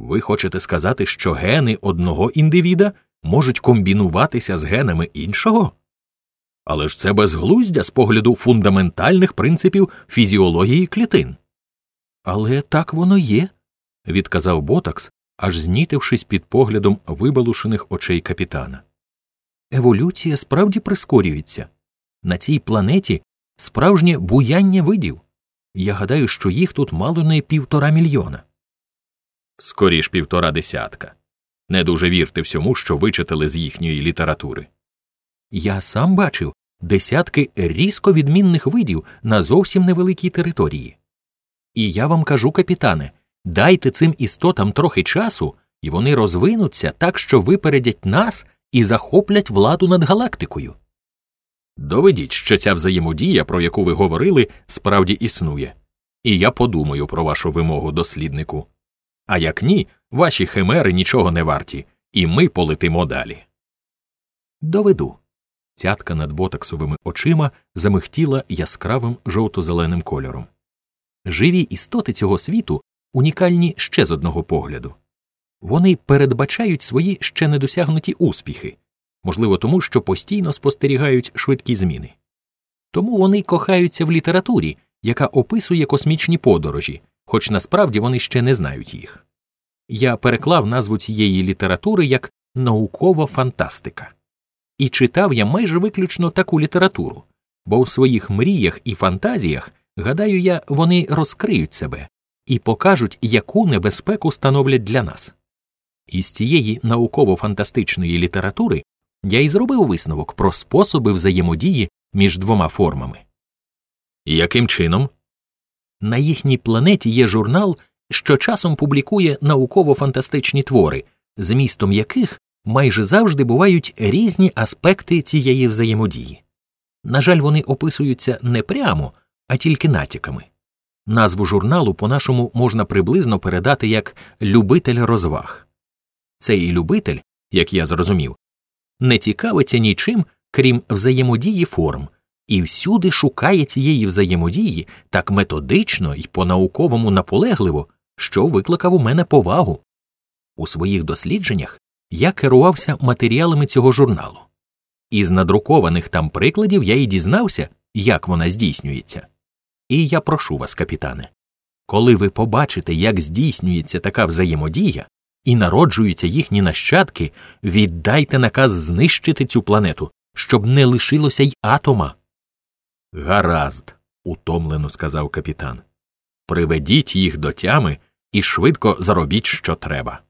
Ви хочете сказати, що гени одного індивіда можуть комбінуватися з генами іншого? Але ж це безглуздя з погляду фундаментальних принципів фізіології клітин. Але так воно є, відказав Ботакс, аж знітившись під поглядом вибалушених очей капітана. Еволюція справді прискорюється. На цій планеті справжнє буяння видів. Я гадаю, що їх тут мало не півтора мільйона. Скоріш півтора десятка. Не дуже вірте всьому, що вичитали з їхньої літератури. Я сам бачив десятки різко відмінних видів на зовсім невеликій території. І я вам кажу, капітане, дайте цим істотам трохи часу, і вони розвинуться так, що випередять нас і захоплять владу над галактикою. Доведіть, що ця взаємодія, про яку ви говорили, справді існує, і я подумаю про вашу вимогу досліднику. А як ні, ваші химери нічого не варті, і ми полетимо далі. Доведу. Цятка над ботоксовими очима замихтіла яскравим жовто-зеленим кольором. Живі істоти цього світу унікальні ще з одного погляду. Вони передбачають свої ще недосягнуті успіхи, можливо, тому що постійно спостерігають швидкі зміни. Тому вони кохаються в літературі, яка описує космічні подорожі, хоч насправді вони ще не знають їх. Я переклав назву цієї літератури як наукова фантастика. І читав я майже виключно таку літературу, бо в своїх мріях і фантазіях, гадаю я, вони розкриють себе і покажуть, яку небезпеку становлять для нас. Із цієї науково-фантастичної літератури я й зробив висновок про способи взаємодії між двома формами. Яким чином? На їхній планеті є журнал, що часом публікує науково-фантастичні твори, змістом яких майже завжди бувають різні аспекти цієї взаємодії. На жаль, вони описуються не прямо, а тільки натяками. Назву журналу по нашому можна приблизно передати як любитель розваг. Цей любитель, як я зрозумів, не цікавиться нічим, крім взаємодії форм, і всюди шукає цієї взаємодії так методично і по науковому наполегливо, що викликав у мене повагу. У своїх дослідженнях я керувався матеріалами цього журналу. Із надрукованих там прикладів я й дізнався, як вона здійснюється. І я прошу вас, капітане, коли ви побачите, як здійснюється така взаємодія і народжуються їхні нащадки, віддайте наказ знищити цю планету, щоб не лишилося й атома. Гаразд, утомлено сказав капітан. Приведіть їх до тями і швидко заробіть, що треба.